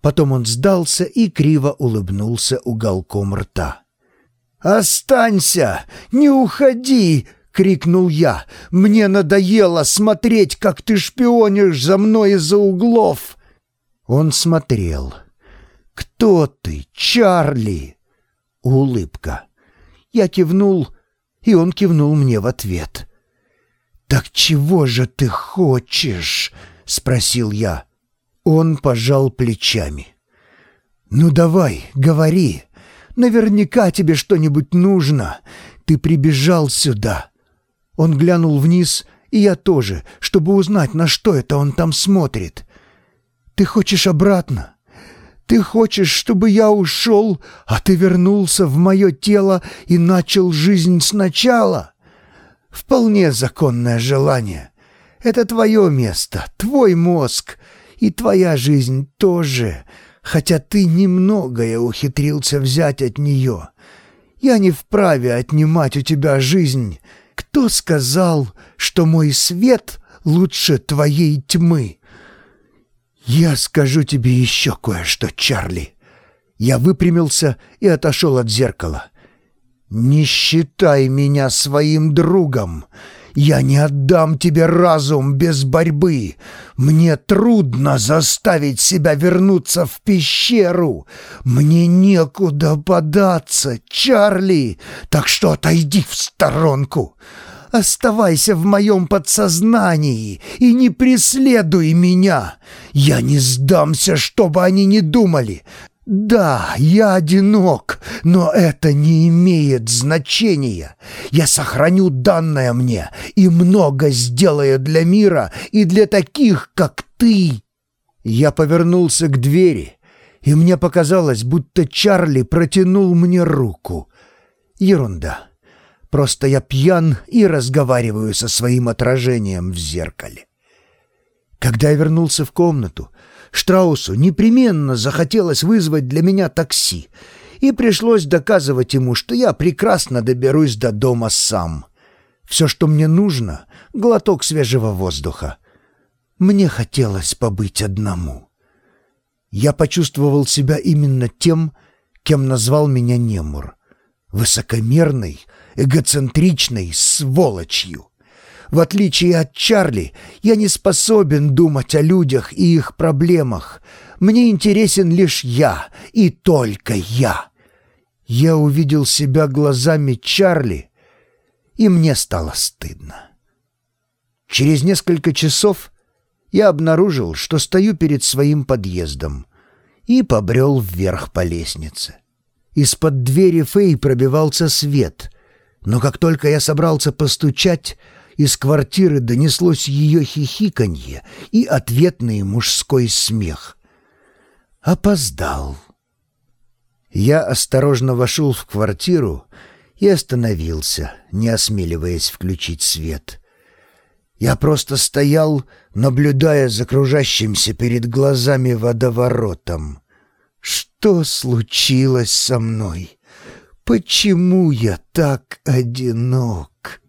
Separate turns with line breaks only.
Потом он сдался и криво улыбнулся уголком рта. «Останься! Не уходи!» — крикнул я. «Мне надоело смотреть, как ты шпионишь за мной из-за углов!» Он смотрел. «Кто ты, Чарли?» Улыбка. Я кивнул, и он кивнул мне в ответ. «Так чего же ты хочешь?» — спросил я. Он пожал плечами. «Ну давай, говори. Наверняка тебе что-нибудь нужно. Ты прибежал сюда». Он глянул вниз, и я тоже, чтобы узнать, на что это он там смотрит. «Ты хочешь обратно? Ты хочешь, чтобы я ушел, а ты вернулся в мое тело и начал жизнь сначала? Вполне законное желание. Это твое место, твой мозг, и твоя жизнь тоже, хотя ты немногое ухитрился взять от нее. Я не вправе отнимать у тебя жизнь. Кто сказал, что мой свет лучше твоей тьмы?» «Я скажу тебе еще кое-что, Чарли». Я выпрямился и отошел от зеркала. «Не считай меня своим другом. Я не отдам тебе разум без борьбы. Мне трудно заставить себя вернуться в пещеру. Мне некуда податься, Чарли, так что отойди в сторонку. Оставайся в моем подсознании и не преследуй меня. Я не сдамся, что бы они ни думали. Да, я одинок, но это не имеет значения. Я сохраню данное мне и много сделаю для мира и для таких, как ты. Я повернулся к двери, и мне показалось, будто Чарли протянул мне руку. Ерунда. Просто я пьян и разговариваю со своим отражением в зеркале. Когда я вернулся в комнату, Штраусу непременно захотелось вызвать для меня такси, и пришлось доказывать ему, что я прекрасно доберусь до дома сам. Все, что мне нужно — глоток свежего воздуха. Мне хотелось побыть одному. Я почувствовал себя именно тем, кем назвал меня Немур. Высокомерный, эгоцентричной сволочью. В отличие от Чарли, я не способен думать о людях и их проблемах. Мне интересен лишь я, и только я. Я увидел себя глазами Чарли, и мне стало стыдно. Через несколько часов я обнаружил, что стою перед своим подъездом и побрел вверх по лестнице. Из-под двери Фэй пробивался свет, но как только я собрался постучать, из квартиры донеслось ее хихиканье и ответный мужской смех. Опоздал. Я осторожно вошел в квартиру и остановился, не осмеливаясь включить свет. Я просто стоял, наблюдая за кружащимся перед глазами водоворотом. Что случилось со мной? Почему я так одинок?